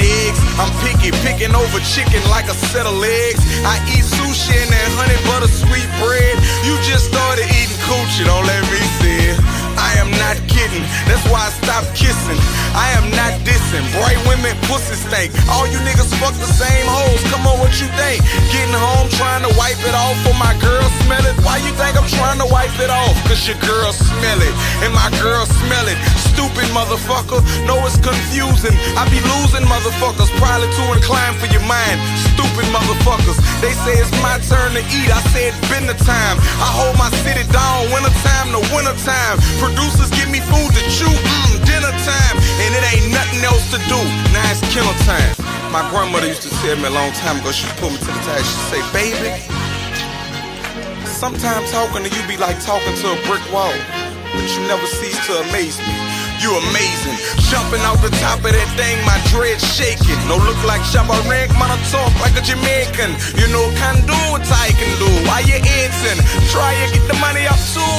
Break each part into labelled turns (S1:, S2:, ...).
S1: eggs. I'm picky, picking over chicken like a set of legs. I eat sushi and that honey butter sweet bread. You just started eating coochie, don't let me see it. I am not kidding, that's why I stopped kissing. I am not dissing. Bright women, pussy stink. All you niggas fuck the same hoes. Come on, what you think? Getting home, trying to wipe it off for my girl smell it. Why you think I'm trying to wipe it off? Cause your girl smell it, and my girl smell it. Motherfucker, know it's confusing. I be losing motherfuckers, probably too inclined for your mind. Stupid motherfuckers, they say it's my turn to eat. I said, been the time. I hold my city down, winter time to winter time. Producers give me food to chew, mmm, dinner time. And it ain't nothing else to do, now it's killer time. My grandmother used to tell me a long time ago, she pulled me to the side, she'd say, baby, sometimes talking to you be like talking to a brick wall, but you never cease to amaze me. You amazing. Jumping out the top of that thing, my dread shaking. No look like Shabba Ranks, man, I talk like a Jamaican. You know, can do what I can do. Why you eating? Try to get the money up too.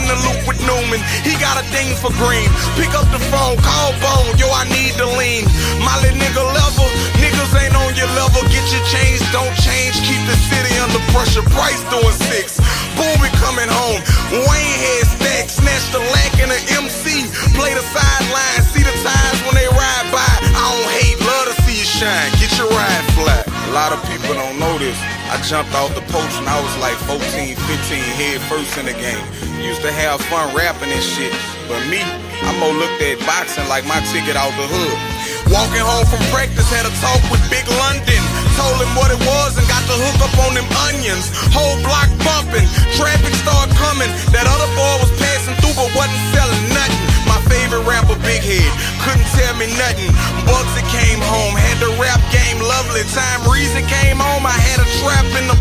S1: In the loop with Newman. He got a ding for green. Pick up the phone, call Bone. Yo, I need the lean. My little nigga level. Niggas ain't on your level. Get your change, don't change. Keep the city under pressure. Price doing six. Booby coming home. Wayne head stack. Snatch the lack in the MC. Play the sideline. See the ties when they ride by. I don't hate, love to see you shine. Get your ride flat. A lot of people don't know this. I jumped off the post when I was like 14, 15, head first in the game. Used to have fun rapping and shit. But me, I more looked at boxing like my ticket out the hood. Walking home from practice, had a talk with Big London. Told him what it was and got the hook up on them onions. Whole block bumping, Time Reason came home, I had a trap in the